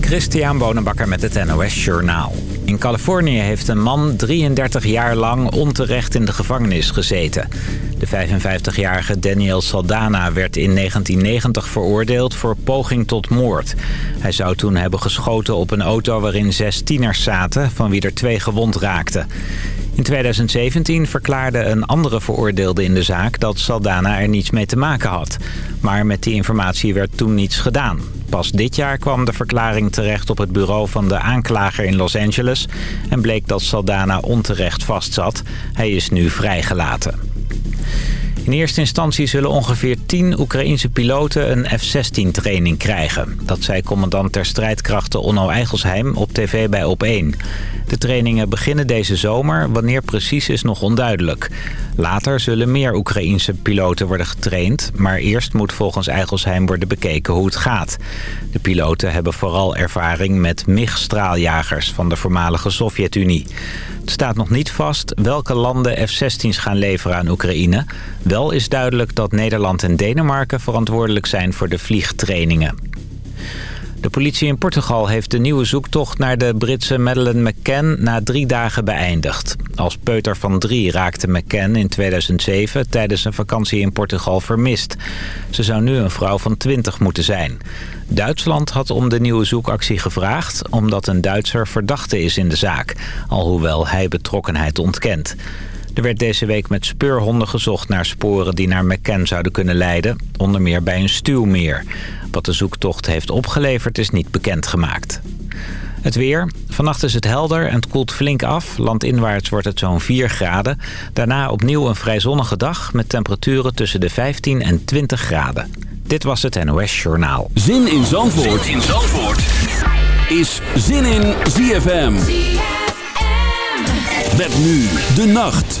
Christian Bonenbakker met het NOS Journaal. In Californië heeft een man 33 jaar lang onterecht in de gevangenis gezeten. De 55-jarige Daniel Saldana werd in 1990 veroordeeld voor poging tot moord. Hij zou toen hebben geschoten op een auto waarin zes tieners zaten... van wie er twee gewond raakten. In 2017 verklaarde een andere veroordeelde in de zaak dat Saldana er niets mee te maken had. Maar met die informatie werd toen niets gedaan. Pas dit jaar kwam de verklaring terecht op het bureau van de aanklager in Los Angeles... en bleek dat Saldana onterecht vastzat. Hij is nu vrijgelaten. In eerste instantie zullen ongeveer 10 Oekraïense piloten een F-16-training krijgen. Dat zei commandant ter strijdkrachten Onno Eigelsheim op tv bij Op1. De trainingen beginnen deze zomer, wanneer precies is nog onduidelijk. Later zullen meer Oekraïense piloten worden getraind... maar eerst moet volgens Eigelsheim worden bekeken hoe het gaat. De piloten hebben vooral ervaring met MIG-straaljagers van de voormalige Sovjet-Unie. Het staat nog niet vast welke landen F-16's gaan leveren aan Oekraïne. Is duidelijk dat Nederland en Denemarken verantwoordelijk zijn voor de vliegtrainingen. De politie in Portugal heeft de nieuwe zoektocht naar de Britse Madeleine McCann na drie dagen beëindigd. Als peuter van drie raakte McCann in 2007 tijdens een vakantie in Portugal vermist. Ze zou nu een vrouw van 20 moeten zijn. Duitsland had om de nieuwe zoekactie gevraagd omdat een Duitser verdachte is in de zaak. Alhoewel hij betrokkenheid ontkent. Er werd deze week met speurhonden gezocht naar sporen die naar McCann zouden kunnen leiden. Onder meer bij een stuwmeer. Wat de zoektocht heeft opgeleverd is niet bekendgemaakt. Het weer. Vannacht is het helder en het koelt flink af. Landinwaarts wordt het zo'n 4 graden. Daarna opnieuw een vrij zonnige dag met temperaturen tussen de 15 en 20 graden. Dit was het NOS Journaal. Zin in Zandvoort, zin in Zandvoort. is Zin in ZFM. Met nu de nacht.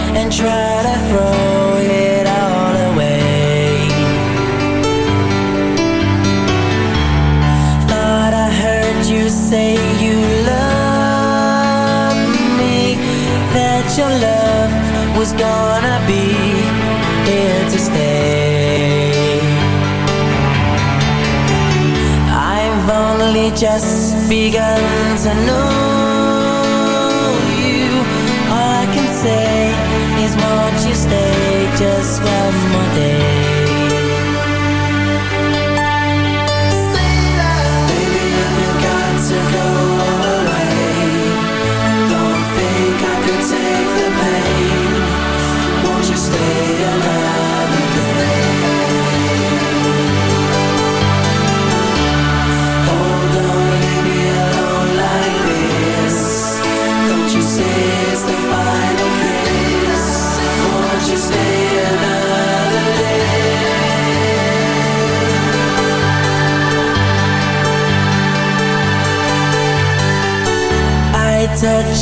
and try to throw it all away. Thought I heard you say you love me That your love was gonna be here to stay. I've only just begun to know stay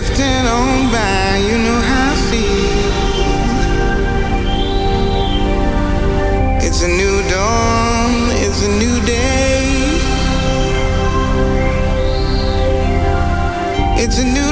drifting on by, you know how I feel. It's a new dawn, it's a new day. It's a new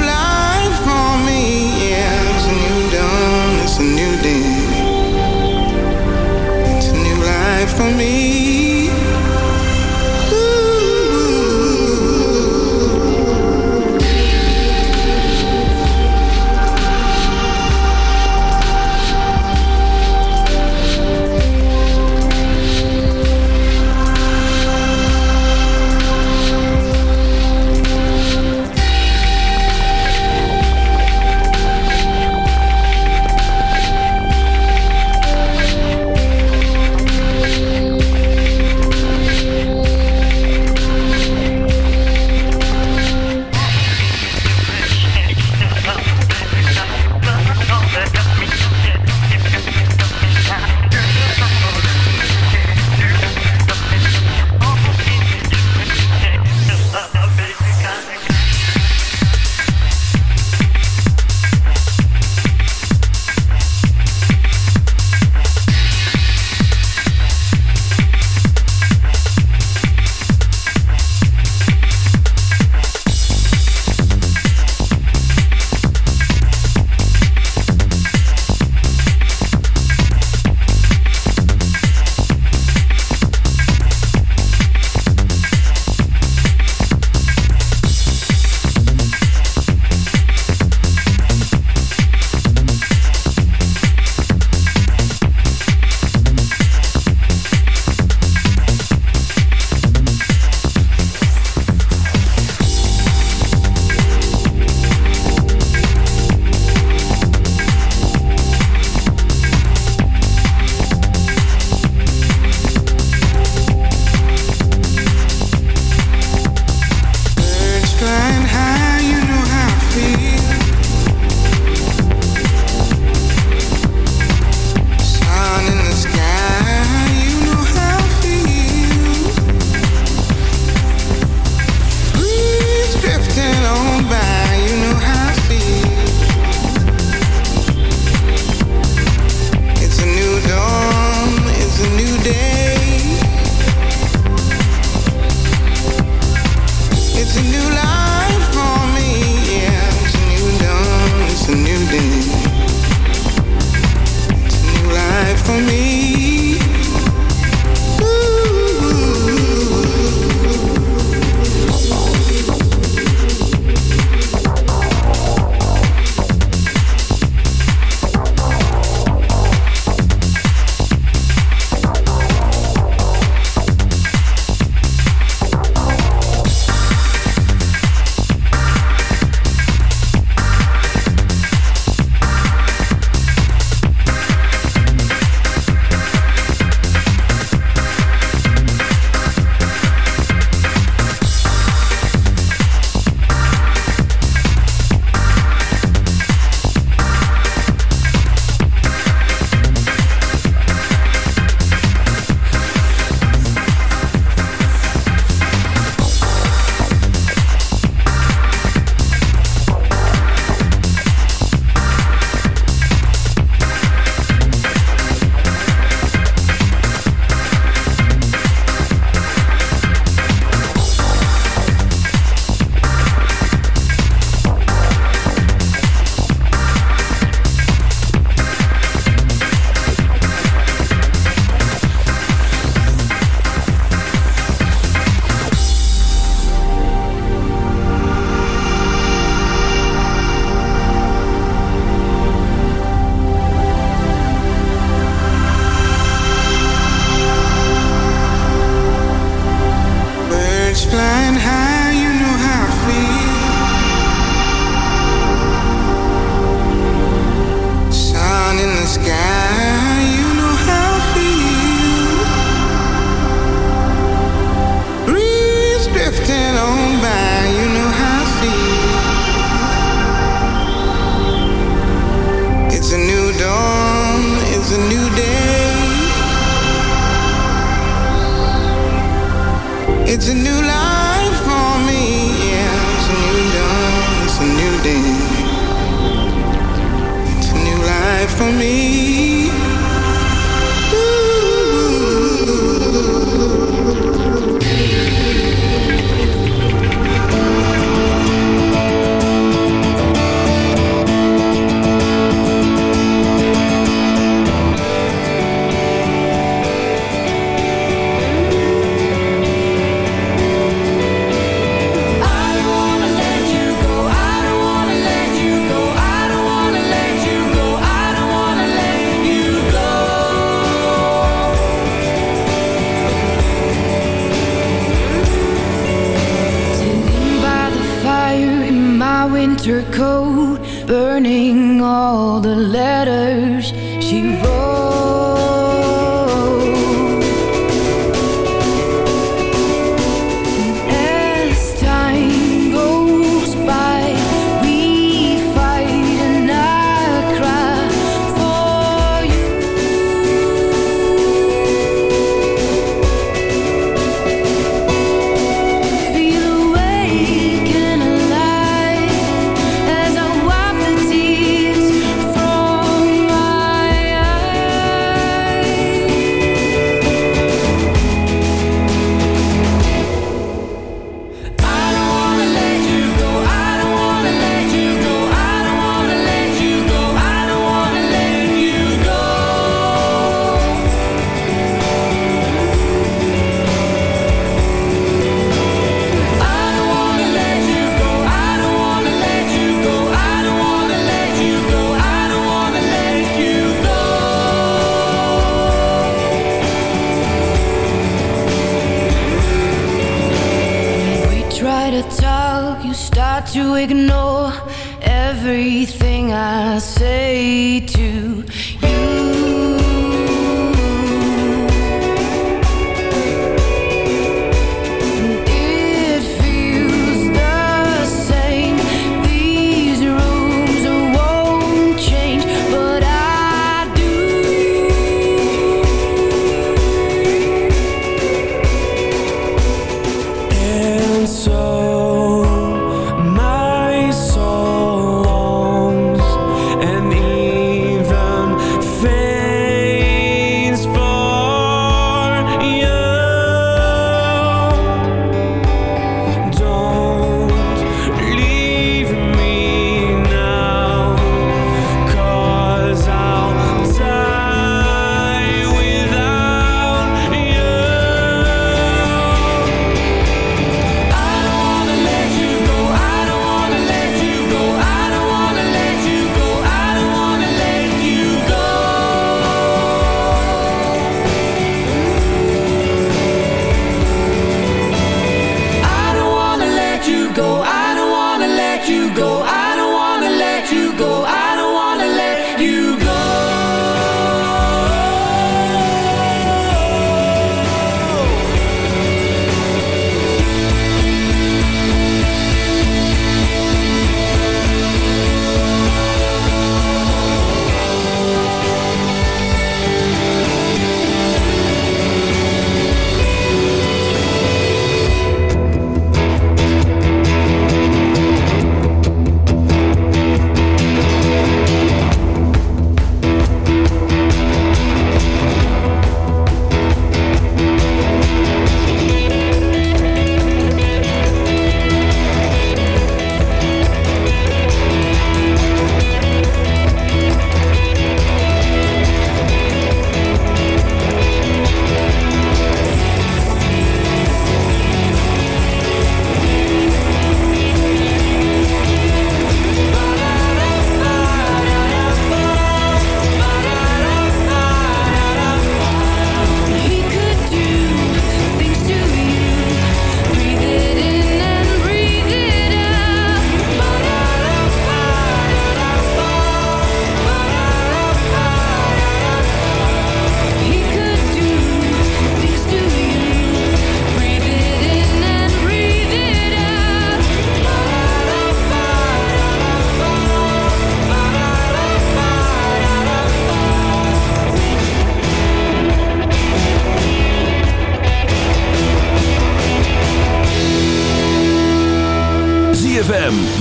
winter coat, burning all the letters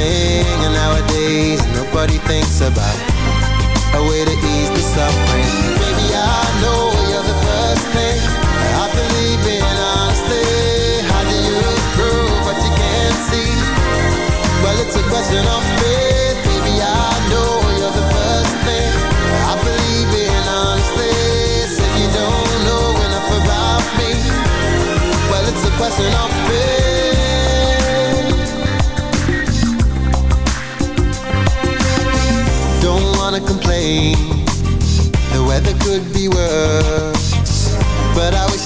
Nothing. And nowadays, nobody thinks about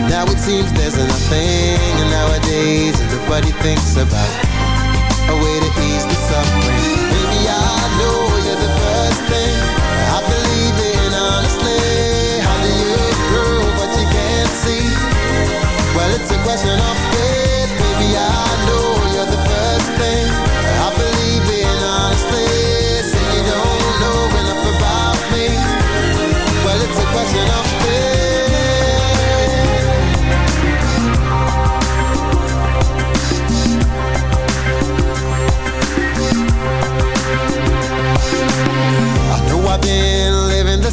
And now it seems there's nothing. And nowadays, nobody thinks about a way to ease the suffering. Baby, I know you're the first thing I believe in honestly. How do you prove what you can't see? Well, it's a question of faith, baby. I know you're the first thing I believe in honestly. Say you don't know enough about me. Well, it's a question of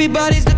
Everybody's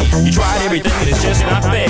You tried everything, and it's just not fair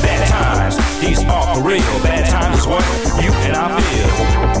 Times, these are for real. Bad times what you and I feel.